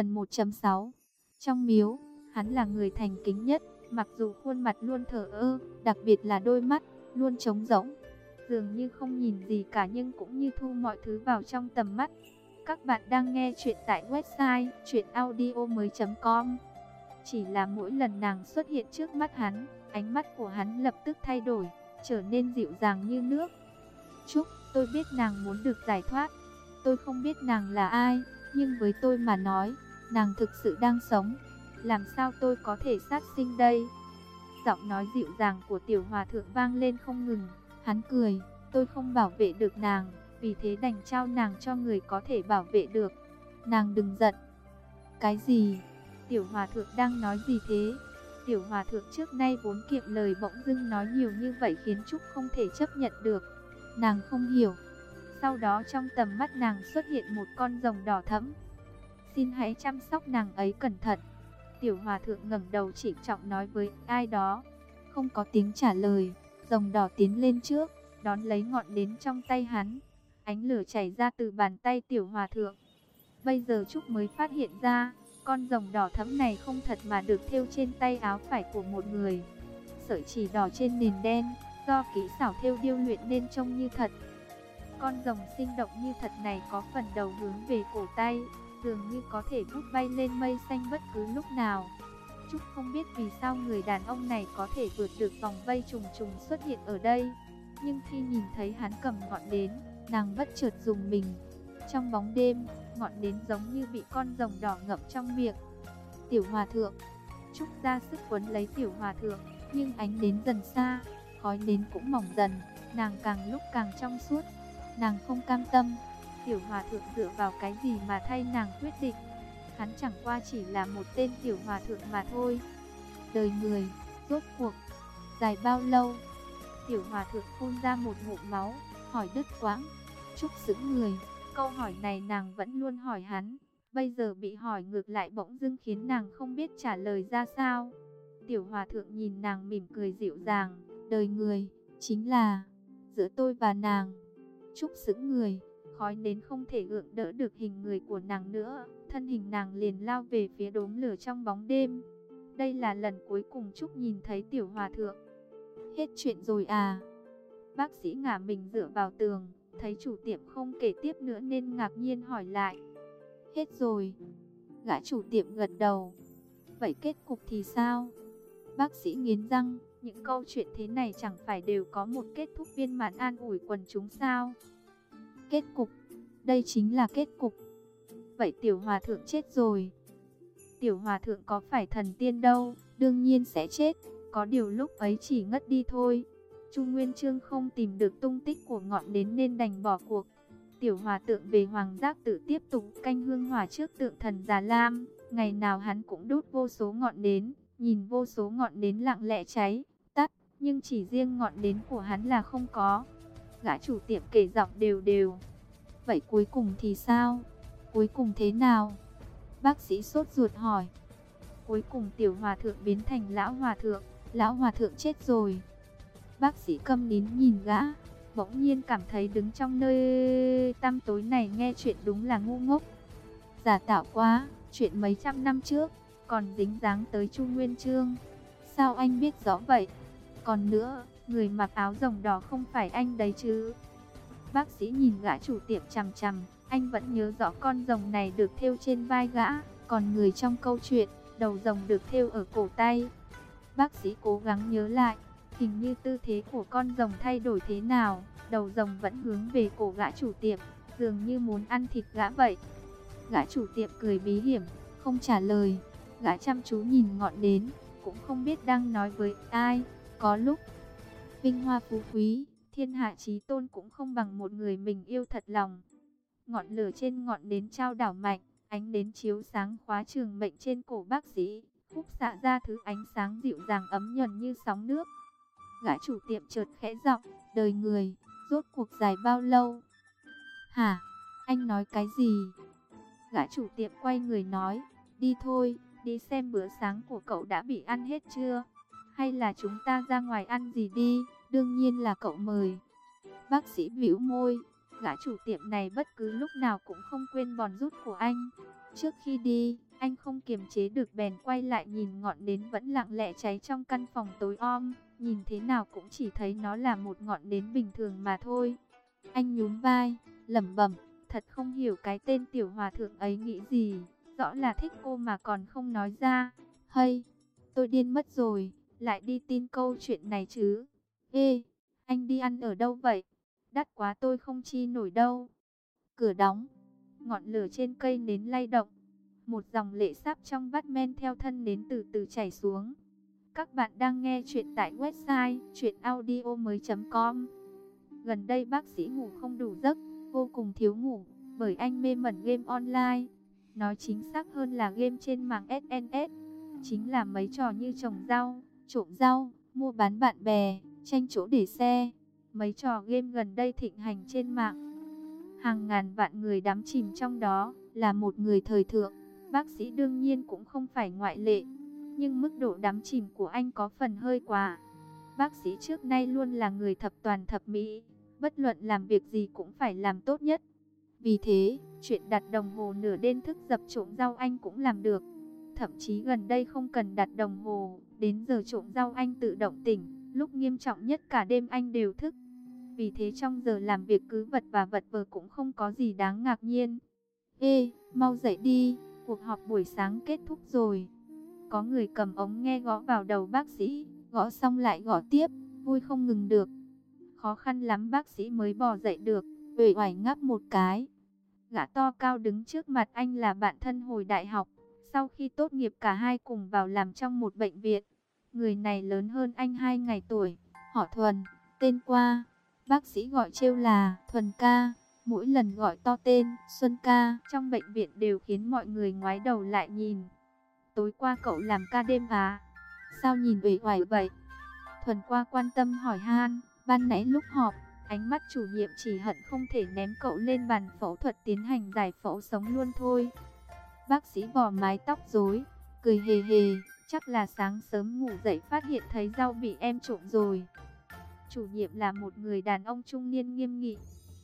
Phần 1.6 Trong miếu, hắn là người thành kính nhất, mặc dù khuôn mặt luôn thờ ơ, đặc biệt là đôi mắt, luôn trống rỗng. Dường như không nhìn gì cả nhưng cũng như thu mọi thứ vào trong tầm mắt. Các bạn đang nghe chuyện tại website chuyenaudio.com Chỉ là mỗi lần nàng xuất hiện trước mắt hắn, ánh mắt của hắn lập tức thay đổi, trở nên dịu dàng như nước. Chúc, tôi biết nàng muốn được giải thoát. Tôi không biết nàng là ai, nhưng với tôi mà nói, nàng thực sự đang sống. Làm sao tôi có thể sát sinh đây? Giọng nói dịu dàng của tiểu hòa thượng vang lên không ngừng. Hắn cười, tôi không bảo vệ được nàng, vì thế đành trao nàng cho người có thể bảo vệ được. Nàng đừng giận. Cái gì? Tiểu hòa thượng đang nói gì thế? Tiểu hòa thượng trước nay vốn kiệm lời bỗng dưng nói nhiều như vậy khiến Trúc không thể chấp nhận được. Nàng không hiểu. Sau đó trong tầm mắt nàng xuất hiện một con rồng đỏ thẫm. Xin hãy chăm sóc nàng ấy cẩn thận. Tiểu hòa thượng ngẩng đầu chỉ trọng nói với ai đó. Không có tiếng trả lời, rồng đỏ tiến lên trước, đón lấy ngọn đến trong tay hắn. Ánh lửa chảy ra từ bàn tay tiểu hòa thượng. Bây giờ Trúc mới phát hiện ra, con rồng đỏ thẫm này không thật mà được thêu trên tay áo phải của một người. Sợi chỉ đỏ trên nền đen, do kỹ xảo thêu điêu luyện nên trông như thật. Con rồng sinh động như thật này có phần đầu hướng về cổ tay, dường như có thể vút bay lên mây xanh bất cứ lúc nào. Trúc không biết vì sao người đàn ông này có thể vượt được vòng vây trùng trùng xuất hiện ở đây. Nhưng khi nhìn thấy hắn cầm ngọn nến, nàng bất chợt dùng mình. Trong bóng đêm, ngọn nến giống như bị con rồng đỏ ngậm trong miệng. Tiểu hòa thượng, Trúc ra sức quấn lấy tiểu hòa thượng, nhưng ánh nến dần xa, khói nến cũng mỏng dần, nàng càng lúc càng trong suốt. Nàng không cam tâm, tiểu hòa thượng dựa vào cái gì mà thay nàng quyết định. Hắn chẳng qua chỉ là một tên tiểu hòa thượng mà thôi. Đời người, rốt cuộc, dài bao lâu? Tiểu hòa thượng phun ra một ngụm máu, hỏi đứt quãng. Trúc xứng người, câu hỏi này nàng vẫn luôn hỏi hắn. Bây giờ bị hỏi ngược lại bỗng dưng khiến nàng không biết trả lời ra sao. Tiểu hòa thượng nhìn nàng mỉm cười dịu dàng, đời người, chính là giữa tôi và nàng. Trúc xứng người, khói nến không thể gượng đỡ được hình người của nàng nữa, thân hình nàng liền lao về phía đốm lửa trong bóng đêm. Đây là lần cuối cùng Trúc nhìn thấy tiểu hòa thượng. Hết chuyện rồi à? Bác sĩ ngả mình dựa vào tường, thấy chủ tiệm không kể tiếp nữa nên ngạc nhiên hỏi lại. Hết rồi. Gã chủ tiệm gật đầu. Vậy kết cục thì sao? Bác sĩ nghiến răng, những câu chuyện thế này chẳng phải đều có một kết thúc viên mãn an ủi quần chúng sao? Kết cục, đây chính là kết cục. Vậy tiểu hòa thượng chết rồi. Tiểu hòa thượng có phải thần tiên đâu, đương nhiên sẽ chết, có điều lúc ấy chỉ ngất đi thôi. Chu Nguyên Trương không tìm được tung tích của ngọn nến nên đành bỏ cuộc. Tiểu hòa tượng về Hoàng Giác tự tiếp tục canh hương hỏa trước tượng thần Già Lam. Ngày nào hắn cũng đốt vô số ngọn nến, nhìn vô số ngọn nến lặng lẽ cháy, tắt, nhưng chỉ riêng ngọn nến của hắn là không có. Gã chủ tiệm kể giọng đều đều. Vậy cuối cùng thì sao? Cuối cùng thế nào? Bác sĩ sốt ruột hỏi. Cuối cùng tiểu hòa thượng biến thành lão hòa thượng, lão hòa thượng chết rồi. Bác sĩ câm nín nhìn gã, bỗng nhiên cảm thấy đứng trong nơi tăm tối này nghe chuyện đúng là ngu ngốc. Giả tạo quá, chuyện mấy trăm năm trước, còn dính dáng tới Chu Nguyên Trương. Sao anh biết rõ vậy? Còn nữa, người mặc áo rồng đỏ không phải anh đấy chứ? Bác sĩ nhìn gã chủ tiệm chằm chằm, anh vẫn nhớ rõ con rồng này được thêu trên vai gã, còn người trong câu chuyện, đầu rồng được thêu ở cổ tay. Bác sĩ cố gắng nhớ lại, hình như tư thế của con rồng thay đổi thế nào, đầu rồng vẫn hướng về cổ gã chủ tiệm, dường như muốn ăn thịt gã vậy. Gã chủ tiệm cười bí hiểm, không trả lời, gã chăm chú nhìn ngọn đến, cũng không biết đang nói với ai, có lúc vinh hoa phú quý, thiên hạ trí tôn cũng không bằng một người mình yêu thật lòng. Ngọn lửa trên ngọn nến trao đảo mạnh, ánh nến chiếu sáng khóa trường mệnh trên cổ bác sĩ, khúc xạ ra thứ ánh sáng dịu dàng ấm nhuần như sóng nước. Gã chủ tiệm chợt khẽ giọng, đời người, rốt cuộc dài bao lâu? Hả? Anh nói cái gì? Gã chủ tiệm quay người nói, đi thôi, đi xem bữa sáng của cậu đã bị ăn hết chưa? Hay là chúng ta ra ngoài ăn gì đi? Đương nhiên là cậu mời. Bác sĩ bĩu môi, gã chủ tiệm này bất cứ lúc nào cũng không quên bòn rút của anh. Trước khi đi, Anh không kiềm chế được bèn quay lại nhìn ngọn nến vẫn lặng lẽ cháy trong căn phòng tối om. Nhìn thế nào cũng chỉ thấy nó là một ngọn nến bình thường mà thôi. Anh nhún vai, lẩm bẩm, thật không hiểu cái tên tiểu hòa thượng ấy nghĩ gì. Rõ là thích cô mà còn không nói ra. Hay, tôi điên mất rồi, lại đi tin câu chuyện này chứ. Ê, anh đi ăn ở đâu vậy? Đắt quá tôi không chi nổi đâu. Cửa đóng, ngọn lửa trên cây nến lay động. Một dòng lệ sáp trong vắt men theo thân nến từ từ chảy xuống. Các bạn đang nghe chuyện tại website chuyenaudio.com Gần đây bác sĩ ngủ không đủ giấc, vô cùng thiếu ngủ, bởi anh mê mẩn game online. Nói chính xác hơn là game trên mạng SNS. Chính là mấy trò như trồng rau, trộm rau, mua bán bạn bè, tranh chỗ để xe. Mấy trò game gần đây thịnh hành trên mạng. Hàng ngàn vạn người đắm chìm trong đó, là một người thời thượng. Bác sĩ đương nhiên cũng không phải ngoại lệ. Nhưng mức độ đắm chìm của anh có phần hơi quá. Bác sĩ trước nay luôn là người thập toàn thập mỹ. Bất luận làm việc gì cũng phải làm tốt nhất. Vì thế, chuyện đặt đồng hồ nửa đêm thức dập trộm rau anh cũng làm được. Thậm chí gần đây không cần đặt đồng hồ, đến giờ trộm rau anh tự động tỉnh, lúc nghiêm trọng nhất cả đêm anh đều thức. Vì thế trong giờ làm việc cứ vật và vật vờ cũng không có gì đáng ngạc nhiên. Ê, mau dậy đi, cuộc họp buổi sáng kết thúc rồi. Có người cầm ống nghe gõ vào đầu bác sĩ, gõ xong lại gõ tiếp, vui không ngừng được. Khó khăn lắm bác sĩ mới bò dậy được, uể oải ngáp một cái. Gã to cao đứng trước mặt anh là bạn thân hồi đại học. Sau khi tốt nghiệp cả hai cùng vào làm trong một bệnh viện. Người này lớn hơn anh hai ngày tuổi, họ Thuần, tên qua. Bác sĩ gọi trêu là Thuần ca. Mỗi lần gọi to tên Xuân ca trong bệnh viện đều khiến mọi người ngoái đầu lại nhìn. Tối qua cậu làm ca đêm à? Sao nhìn ủy oải vậy? Thuần qua quan tâm hỏi han, ban nãy lúc họp, ánh mắt chủ nhiệm chỉ hận không thể ném cậu lên bàn phẫu thuật tiến hành giải phẫu sống luôn thôi. Bác sĩ bỏ mái tóc rối, cười hề hề, chắc là sáng sớm ngủ dậy phát hiện thấy rau bị em trộm rồi. Chủ nhiệm là một người đàn ông trung niên nghiêm nghị.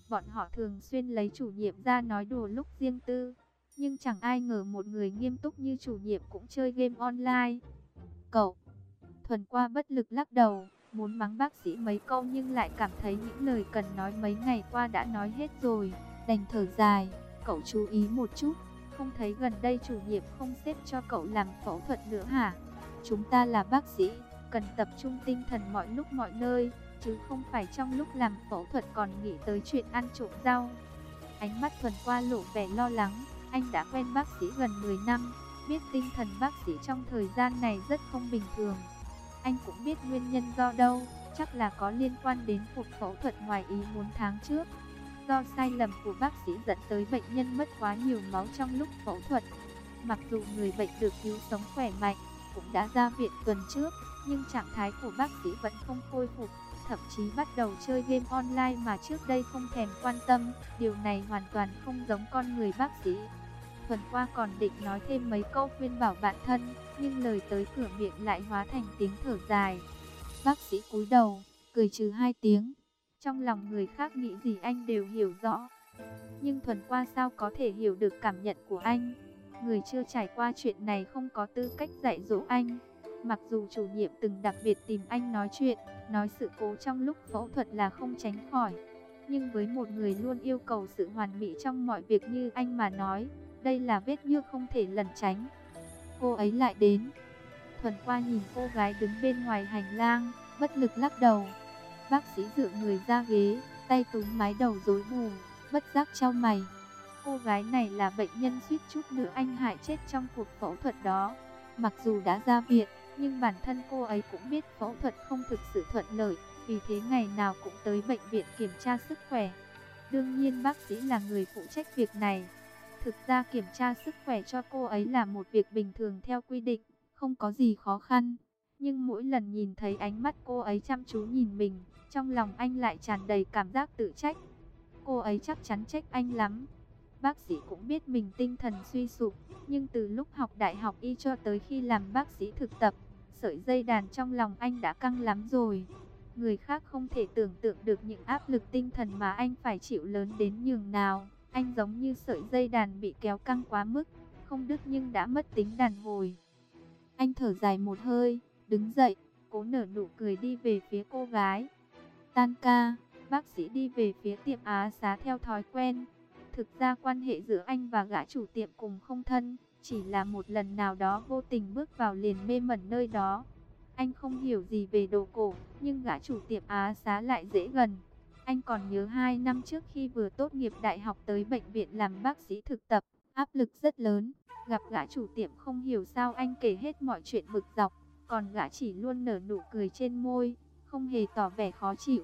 Bọn họ thường xuyên lấy chủ nhiệm ra nói đùa lúc riêng tư. Nhưng chẳng ai ngờ một người nghiêm túc như chủ nhiệm cũng chơi game online. Cậu, thuần qua bất lực lắc đầu, muốn mắng bác sĩ mấy câu nhưng lại cảm thấy những lời cần nói mấy ngày qua đã nói hết rồi. Đành thở dài, cậu chú ý một chút, không thấy gần đây chủ nhiệm không xếp cho cậu làm phẫu thuật nữa hả? Chúng ta là bác sĩ, cần tập trung tinh thần mọi lúc mọi nơi chứ không phải trong lúc làm phẫu thuật còn nghĩ tới chuyện ăn trộm rau. Ánh mắt thuần qua lộ vẻ lo lắng, anh đã quen bác sĩ gần 10 năm, biết tinh thần bác sĩ trong thời gian này rất không bình thường. Anh cũng biết nguyên nhân do đâu, chắc là có liên quan đến cuộc phẫu thuật ngoài ý muốn tháng trước. Do sai lầm của bác sĩ dẫn tới bệnh nhân mất quá nhiều máu trong lúc phẫu thuật. Mặc dù người bệnh được cứu sống khỏe mạnh, cũng đã ra viện tuần trước, nhưng trạng thái của bác sĩ vẫn không khôi phục thậm chí bắt đầu chơi game online mà trước đây không thèm quan tâm, điều này hoàn toàn không giống con người bác sĩ. Tuần qua còn định nói thêm mấy câu khuyên bảo bạn thân, nhưng lời tới cửa miệng lại hóa thành tiếng thở dài. Bác sĩ cúi đầu, cười trừ hai tiếng. Trong lòng người khác nghĩ gì anh đều hiểu rõ. Nhưng thuần qua sao có thể hiểu được cảm nhận của anh? Người chưa trải qua chuyện này không có tư cách dạy dỗ anh. Mặc dù chủ nhiệm từng đặc biệt tìm anh nói chuyện, nói sự cố trong lúc phẫu thuật là không tránh khỏi. Nhưng với một người luôn yêu cầu sự hoàn mỹ trong mọi việc như anh mà nói, đây là vết nhơ không thể lẩn tránh. Cô ấy lại đến. Thuần qua nhìn cô gái đứng bên ngoài hành lang, bất lực lắc đầu. Bác sĩ dựa người ra ghế, tay túm mái đầu rối bù, bất giác trao mày. Cô gái này là bệnh nhân suýt chút nữa anh hại chết trong cuộc phẫu thuật đó. Mặc dù đã ra viện, nhưng bản thân cô ấy cũng biết phẫu thuật không thực sự thuận lợi, vì thế ngày nào cũng tới bệnh viện kiểm tra sức khỏe. Đương nhiên bác sĩ là người phụ trách việc này. Thực ra kiểm tra sức khỏe cho cô ấy là một việc bình thường theo quy định, không có gì khó khăn. Nhưng mỗi lần nhìn thấy ánh mắt cô ấy chăm chú nhìn mình, trong lòng anh lại tràn đầy cảm giác tự trách. Cô ấy chắc chắn trách anh lắm. Bác sĩ cũng biết mình tinh thần suy sụp, nhưng từ lúc học đại học y cho tới khi làm bác sĩ thực tập, sợi dây đàn trong lòng anh đã căng lắm rồi. Người khác không thể tưởng tượng được những áp lực tinh thần mà anh phải chịu lớn đến nhường nào. Anh giống như sợi dây đàn bị kéo căng quá mức. không đứt nhưng đã mất tính đàn hồi. Anh thở dài một hơi, đứng dậy, cố nở nụ cười đi về phía cô gái. Tan ca, bác sĩ đi về phía tiệm Á xá theo thói quen. Thực ra quan hệ giữa anh và gã chủ tiệm cùng không thân, chỉ là một lần nào đó vô tình bước vào liền mê mẩn nơi đó. Anh không hiểu gì về đồ cổ, nhưng gã chủ tiệm Á xá lại dễ gần. Anh còn nhớ hai năm trước khi vừa tốt nghiệp đại học tới bệnh viện làm bác sĩ thực tập, áp lực rất lớn. Gặp gã chủ tiệm không hiểu sao anh kể hết mọi chuyện bực dọc, còn gã chỉ luôn nở nụ cười trên môi, không hề tỏ vẻ khó chịu.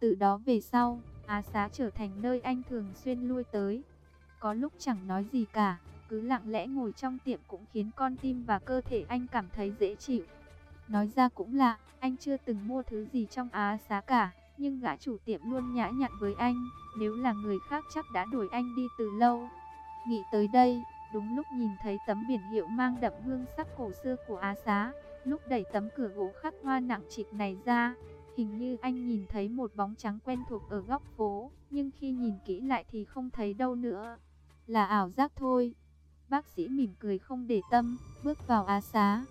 Từ đó về sau, Á Xá trở thành nơi anh thường xuyên lui tới. Có lúc chẳng nói gì cả, cứ lặng lẽ ngồi trong tiệm cũng khiến con tim và cơ thể anh cảm thấy dễ chịu. Nói ra cũng lạ, anh chưa từng mua thứ gì trong Á Xá cả, nhưng gã chủ tiệm luôn nhã nhặn với anh, nếu là người khác chắc đã đuổi anh đi từ lâu. Nghĩ tới đây, đúng lúc nhìn thấy tấm biển hiệu mang đậm hương sắc cổ xưa của Á Xá, lúc đẩy tấm cửa gỗ khắc hoa nặng trịch này ra, hình như anh nhìn thấy một bóng trắng quen thuộc ở góc phố, nhưng khi nhìn kỹ lại thì không thấy đâu nữa. Là ảo giác thôi. Bác sĩ mỉm cười không để tâm, bước vào Á Xá.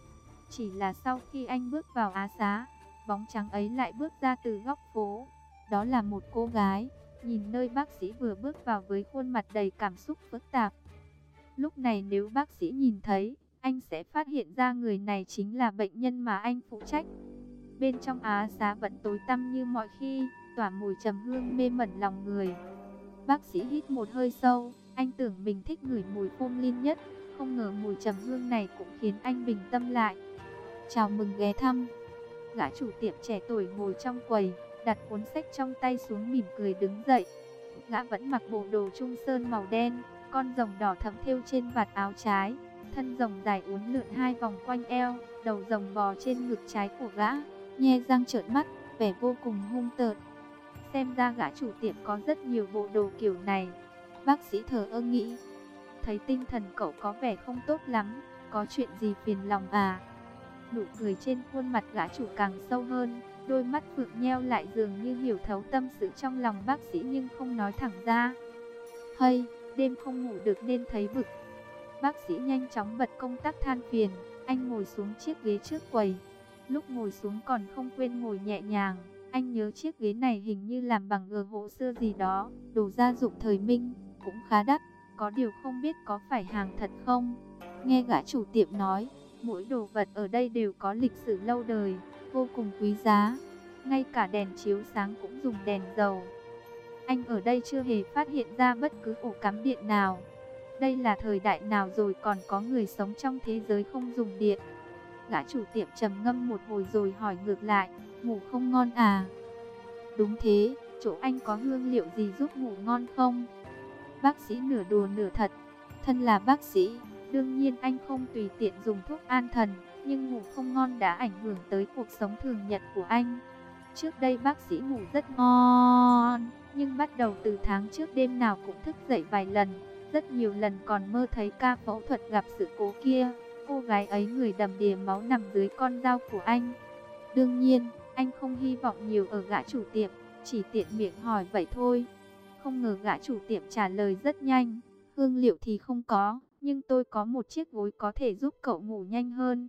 Chỉ là sau khi anh bước vào Á Xá, bóng trắng ấy lại bước ra từ góc phố. Đó là một cô gái, nhìn nơi bác sĩ vừa bước vào với khuôn mặt đầy cảm xúc phức tạp. Lúc này nếu bác sĩ nhìn thấy, anh sẽ phát hiện ra người này chính là bệnh nhân mà anh phụ trách. Bên trong Á xá vẫn tối tăm như mọi khi, tỏa mùi trầm hương mê mẩn lòng người. Bác sĩ hít một hơi sâu, anh tưởng mình thích ngửi mùi formalin nhất, không ngờ mùi trầm hương này cũng khiến anh bình tâm lại. Chào mừng ghé thăm. Gã chủ tiệm trẻ tuổi ngồi trong quầy, đặt cuốn sách trong tay xuống mỉm cười đứng dậy. Gã vẫn mặc bộ đồ trung sơn màu đen, con rồng đỏ thấm thêu trên vạt áo trái, thân rồng dài uốn lượn hai vòng quanh eo, đầu rồng bò trên ngực trái của gã, nhe răng trợn mắt, vẻ vô cùng hung tợn. Xem ra gã chủ tiệm có rất nhiều bộ đồ kiểu này. Bác sĩ thờ ơ nghĩ, thấy tinh thần cậu có vẻ không tốt lắm, có chuyện gì phiền lòng à? Nụ cười trên khuôn mặt gã chủ càng sâu hơn, đôi mắt phượng nheo lại dường như hiểu thấu tâm sự trong lòng bác sĩ nhưng không nói thẳng ra. Hay, đêm không ngủ được nên thấy bực. Bác sĩ nhanh chóng bật công tắc than phiền, anh ngồi xuống chiếc ghế trước quầy. Lúc ngồi xuống còn không quên ngồi nhẹ nhàng, anh nhớ chiếc ghế này hình như làm bằng gờ gỗ xưa gì đó, đồ gia dụng thời Minh, cũng khá đắt, có điều không biết có phải hàng thật không. Nghe gã chủ tiệm nói, mỗi đồ vật ở đây đều có lịch sử lâu đời, vô cùng quý giá. Ngay cả đèn chiếu sáng cũng dùng đèn dầu. Anh ở đây chưa hề phát hiện ra bất cứ ổ cắm điện nào. Đây là thời đại nào rồi còn có người sống trong thế giới không dùng điện. Gã chủ tiệm trầm ngâm một hồi rồi hỏi ngược lại, ngủ không ngon à? Đúng thế, chỗ anh có hương liệu gì giúp ngủ ngon không? Bác sĩ nửa đùa nửa thật, thân là bác sĩ, đương nhiên anh không tùy tiện dùng thuốc an thần, nhưng ngủ không ngon đã ảnh hưởng tới cuộc sống thường nhật của anh. Trước đây bác sĩ ngủ rất ngon, nhưng bắt đầu từ tháng trước đêm nào cũng thức dậy vài lần, rất nhiều lần còn mơ thấy ca phẫu thuật gặp sự cố kia. Cô gái ấy người đầm đìa máu nằm dưới con dao của anh. Đương nhiên, anh không hy vọng nhiều ở gã chủ tiệm, chỉ tiện miệng hỏi vậy thôi. Không ngờ gã chủ tiệm trả lời rất nhanh, hương liệu thì không có, nhưng tôi có một chiếc gối có thể giúp cậu ngủ nhanh hơn.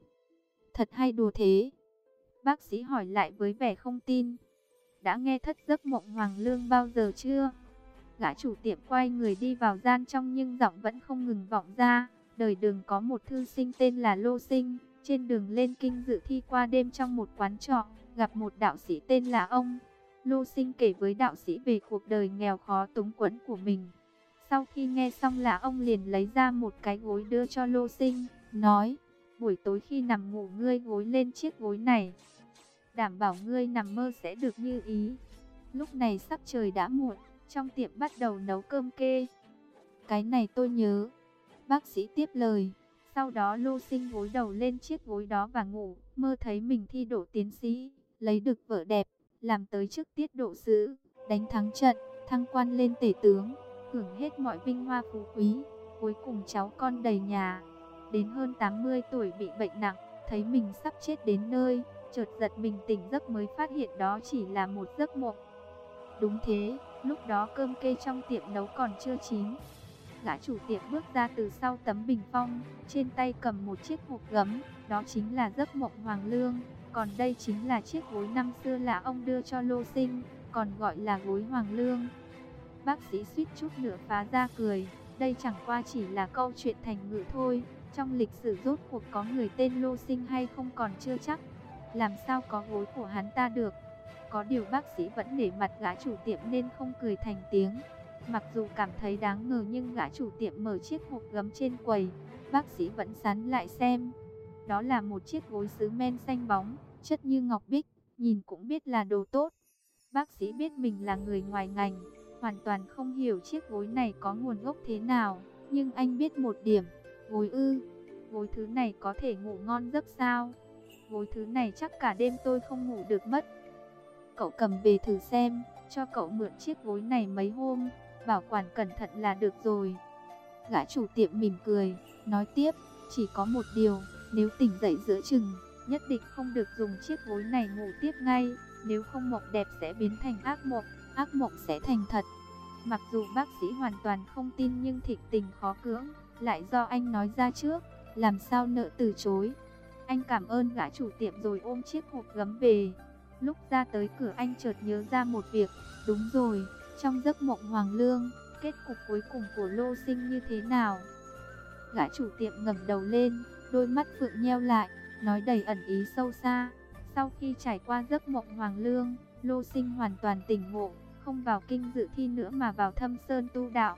Thật hay đùa thế? Bác sĩ hỏi lại với vẻ không tin. Đã nghe thất giấc mộng hoàng lương bao giờ chưa? Gã chủ tiệm quay người đi vào gian trong nhưng giọng vẫn không ngừng vọng ra. Đời đường có một thư sinh tên là Lô Sinh. Trên đường lên kinh dự thi qua đêm trong một quán trọ, gặp một đạo sĩ tên là ông. Lô Sinh kể với đạo sĩ về cuộc đời nghèo khó túng quẫn của mình. Sau khi nghe xong là ông liền lấy ra một cái gối đưa cho Lô Sinh, nói, buổi tối khi nằm ngủ ngươi gối lên chiếc gối này. Đảm bảo ngươi nằm mơ sẽ được như ý. Lúc này sắc trời đã muộn, trong tiệm bắt đầu nấu cơm kê. Cái này tôi nhớ. Bác sĩ tiếp lời. Sau đó Lô Sinh gối đầu lên chiếc gối đó và ngủ, mơ thấy mình thi đỗ tiến sĩ, lấy được vợ đẹp, làm tới chức tiết độ sứ, đánh thắng trận, thăng quan lên tể tướng, hưởng hết mọi vinh hoa phú quý. Cuối cùng cháu con đầy nhà, đến hơn 80 tuổi bị bệnh nặng, thấy mình sắp chết đến nơi, chợt giật mình tỉnh giấc mới phát hiện đó chỉ là một giấc mộng. Đúng thế, lúc đó cơm kê trong tiệm nấu còn chưa chín. Gã chủ tiệm bước ra từ sau tấm bình phong, trên tay cầm một chiếc hộp gấm, đó chính là giấc mộng hoàng lương. Còn đây chính là chiếc gối năm xưa là ông đưa cho lô sinh, còn gọi là gối hoàng lương. Bác sĩ suýt chút nữa phá ra cười, đây chẳng qua chỉ là câu chuyện thành ngữ thôi. Trong lịch sử rốt cuộc có người tên lô sinh hay không còn chưa chắc. Làm sao có gối của hắn ta được. Có điều bác sĩ vẫn để mặt gã chủ tiệm nên không cười thành tiếng. Mặc dù cảm thấy đáng ngờ nhưng gã chủ tiệm mở chiếc hộp gấm trên quầy, bác sĩ vẫn sán lại xem. Đó là một chiếc gối sứ men xanh bóng, chất như ngọc bích, nhìn cũng biết là đồ tốt. Bác sĩ biết mình là người ngoài ngành, hoàn toàn không hiểu chiếc gối này có nguồn gốc thế nào, nhưng anh biết một điểm, gối ư, gối thứ này có thể ngủ ngon giấc sao? Gối thứ này chắc cả đêm tôi không ngủ được mất. Cậu cầm về thử xem, cho cậu mượn chiếc gối này mấy hôm, bảo quản cẩn thận là được rồi. Gã chủ tiệm mỉm cười, nói tiếp, chỉ có một điều, nếu tỉnh dậy giữa chừng, nhất định không được dùng chiếc gối này ngủ tiếp ngay, nếu không mộng đẹp sẽ biến thành ác mộng, ác mộng sẽ thành thật. Mặc dù bác sĩ hoàn toàn không tin nhưng thịnh tình khó cưỡng, lại do anh nói ra trước, làm sao nợ từ chối. Anh cảm ơn gã chủ tiệm rồi ôm chiếc hộp gấm về. Lúc ra tới cửa anh chợt nhớ ra một việc, đúng rồi, trong giấc mộng Hoàng Lương, kết cục cuối cùng của Lô Sinh như thế nào? Gã chủ tiệm ngẩng đầu lên, đôi mắt phượng nheo lại, nói đầy ẩn ý sâu xa. Sau khi trải qua giấc mộng Hoàng Lương, Lô Sinh hoàn toàn tỉnh ngộ, không vào kinh dự thi nữa mà vào thâm sơn tu đạo.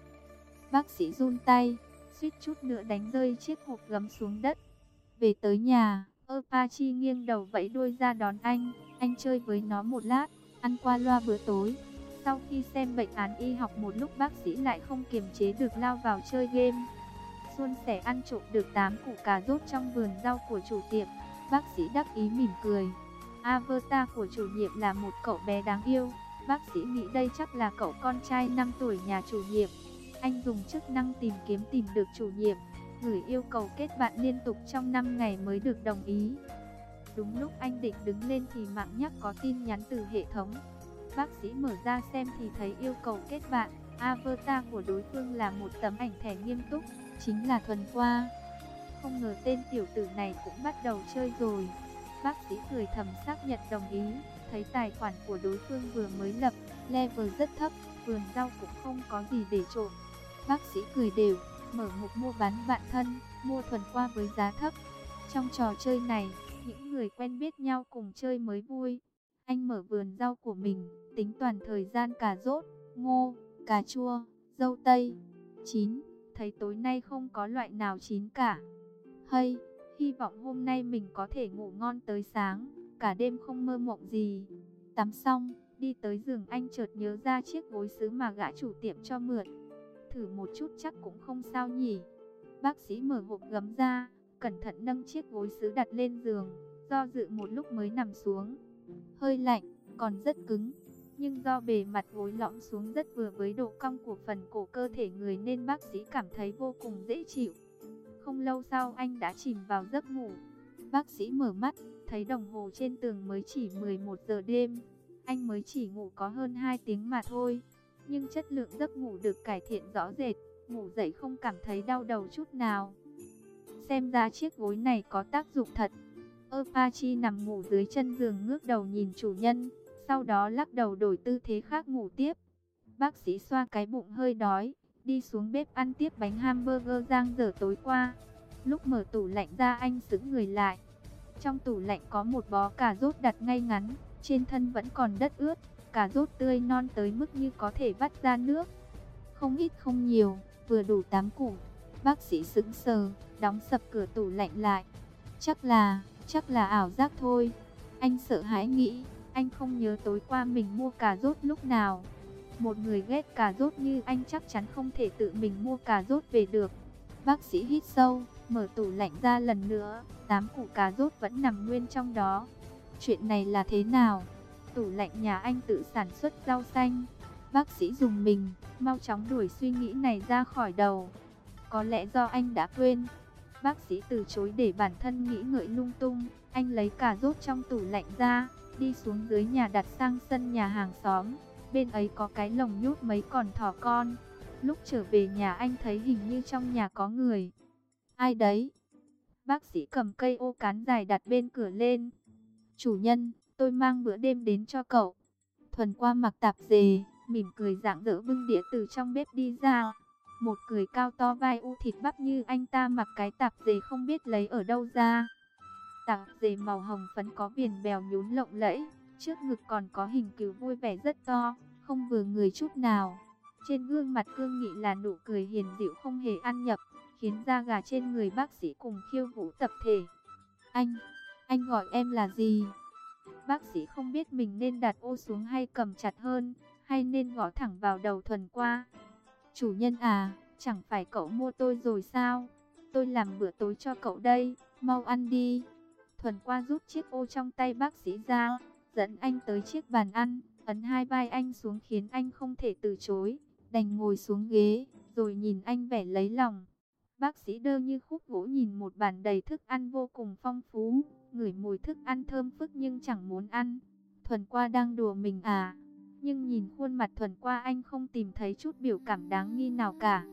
Bác sĩ run tay, suýt chút nữa đánh rơi chiếc hộp gấm xuống đất. Về tới nhà, Apache nghiêng đầu vẫy đuôi ra đón anh, anh chơi với nó một lát, ăn qua loa bữa tối. Sau khi xem bệnh án y học một lúc bác sĩ lại không kiềm chế được lao vào chơi game. Xuân sẻ ăn trộm được 8 củ cà rốt trong vườn rau của chủ tiệm. Bác sĩ đắc ý mỉm cười. Avatar của chủ nhiệm là một cậu bé đáng yêu. Bác sĩ nghĩ đây chắc là cậu con trai 5 tuổi nhà chủ nhiệm. Anh dùng chức năng tìm kiếm tìm được chủ nhiệm, gửi yêu cầu kết bạn liên tục trong 5 ngày mới được đồng ý. Đúng lúc anh định đứng lên thì mạng nhắc có tin nhắn từ hệ thống. Bác sĩ mở ra xem thì thấy yêu cầu kết bạn. Avatar của đối phương là một tấm ảnh thẻ nghiêm túc, chính là Thuần Qua. Không ngờ tên tiểu tử này cũng bắt đầu chơi rồi. Bác sĩ cười thầm xác nhận đồng ý, thấy tài khoản của đối phương vừa mới lập, level rất thấp, vườn rau cũng không có gì để trộm. Bác sĩ cười đều, mở mục mua bán bạn thân, mua thuần qua với giá thấp. Trong trò chơi này, những người quen biết nhau cùng chơi mới vui. Anh mở vườn rau của mình, tính toàn thời gian cà rốt, ngô, cà chua, dâu tây, chín. Thấy tối nay không có loại nào chín cả. Hay, hy vọng hôm nay mình có thể ngủ ngon tới sáng, cả đêm không mơ mộng gì. Tắm xong, đi tới giường anh chợt nhớ ra chiếc gối sứ mà gã chủ tiệm cho mượn. Thử một chút chắc cũng không sao nhỉ. Bác sĩ mở hộp gấm ra, cẩn thận nâng chiếc gối sứ đặt lên giường, do dự một lúc mới nằm xuống. Hơi lạnh, còn rất cứng, nhưng do bề mặt gối lõm xuống rất vừa với độ cong của phần cổ cơ thể người nên bác sĩ cảm thấy vô cùng dễ chịu. Không lâu sau anh đã chìm vào giấc ngủ. Bác sĩ mở mắt, thấy đồng hồ trên tường mới chỉ 11 giờ đêm. Anh mới chỉ ngủ có hơn 2 tiếng mà thôi. Nhưng chất lượng giấc ngủ được cải thiện rõ rệt, ngủ dậy không cảm thấy đau đầu chút nào. Xem ra chiếc gối này có tác dụng thật. Apache nằm ngủ dưới chân giường ngước đầu nhìn chủ nhân, sau đó lắc đầu đổi tư thế khác ngủ tiếp. Bác sĩ xoa cái bụng hơi đói, đi xuống bếp ăn tiếp bánh hamburger rang dở tối qua. Lúc mở tủ lạnh ra anh sững người lại. Trong tủ lạnh có một bó cà rốt đặt ngay ngắn, trên thân vẫn còn đất ướt, cà rốt tươi non tới mức như có thể vắt ra nước. Không ít không nhiều, vừa đủ 8 củ. Bác sĩ sững sờ, đóng sập cửa tủ lạnh lại. Chắc là, chắc là ảo giác thôi. Anh sợ hãi nghĩ, anh không nhớ tối qua mình mua cà rốt lúc nào. Một người ghét cà rốt như anh chắc chắn không thể tự mình mua cà rốt về được. Bác sĩ hít sâu, mở tủ lạnh ra lần nữa, tám củ cà rốt vẫn nằm nguyên trong đó. Chuyện này là thế nào? Tủ lạnh nhà anh tự sản xuất rau xanh. Bác sĩ dùng mình, mau chóng đuổi suy nghĩ này ra khỏi đầu. Có lẽ do anh đã quên. Bác sĩ từ chối để bản thân nghĩ ngợi lung tung. Anh lấy cà rốt trong tủ lạnh ra, đi xuống dưới nhà đặt sang sân nhà hàng xóm. Bên ấy có cái lồng nhốt mấy con thỏ con. Lúc trở về nhà anh thấy hình như trong nhà có người. Ai đấy? Bác sĩ cầm cây ô cán dài đặt bên cửa lên. Chủ nhân, tôi mang bữa đêm đến cho cậu. Thuần qua mặc tạp dề, mỉm cười dạng dỡ bưng đĩa từ trong bếp đi ra. Một cười cao to vai u thịt bắp như anh ta mặc cái tạp dề không biết lấy ở đâu ra. Tạp dề màu hồng phấn có viền bèo nhún lộng lẫy, trước ngực còn có hình cừu vui vẻ rất to, không vừa người chút nào. Trên gương mặt cương nghị là nụ cười hiền dịu không hề ăn nhập, khiến da gà trên người bác sĩ cùng khiêu vũ tập thể. Anh, anh gọi em là gì? Bác sĩ không biết mình nên đặt ô xuống hay cầm chặt hơn, hay nên gõ thẳng vào đầu thuần qua. Chủ nhân à, chẳng phải cậu mua tôi rồi sao? Tôi làm bữa tối cho cậu đây, mau ăn đi. Thuần qua rút chiếc ô trong tay bác sĩ ra, dẫn anh tới chiếc bàn ăn, ấn hai vai anh xuống khiến anh không thể từ chối, đành ngồi xuống ghế, rồi nhìn anh vẻ lấy lòng. Bác sĩ đơ như khúc gỗ nhìn một bàn đầy thức ăn vô cùng phong phú, ngửi mùi thức ăn thơm phức nhưng chẳng muốn ăn. Thuần qua đang đùa mình à? Nhưng nhìn khuôn mặt thuần qua anh không tìm thấy chút biểu cảm đáng nghi nào cả.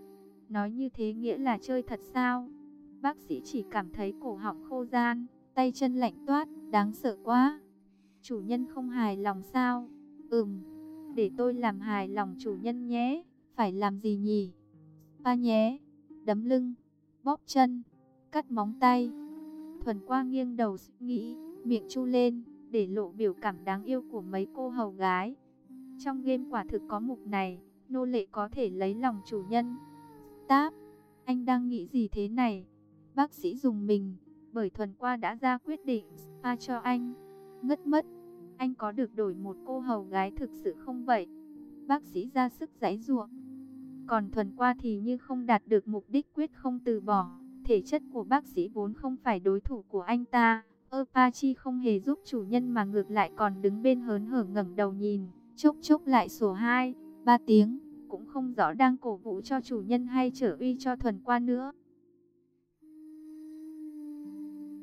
Nói như thế nghĩa là chơi thật sao? Bác sĩ chỉ cảm thấy cổ họng khô gian, tay chân lạnh toát, đáng sợ quá. Chủ nhân không hài lòng sao? Ừm, để tôi làm hài lòng chủ nhân nhé. Phải làm gì nhỉ? Ba nhé, đấm lưng, bóp chân, cắt móng tay. Thuần qua nghiêng đầu suy nghĩ, miệng chu lên, để lộ biểu cảm đáng yêu của mấy cô hầu gái. Trong game quả thực có mục này, nô lệ có thể lấy lòng chủ nhân. Táp, anh đang nghĩ gì thế này? Bác sĩ dùng mình, bởi thuần qua đã ra quyết định spa cho anh. Ngất mất, anh có được đổi một cô hầu gái thực sự không vậy? Bác sĩ ra sức giãy ruộng. Còn thuần qua thì như không đạt được mục đích quyết không từ bỏ. Thể chất của bác sĩ vốn không phải đối thủ của anh ta. Apache không hề giúp chủ nhân mà ngược lại còn đứng bên hớn hở ngẩng đầu nhìn. Chốc chốc lại sổ 2, 3 tiếng, cũng không rõ đang cổ vũ cho chủ nhân hay trở uy cho thuần qua nữa.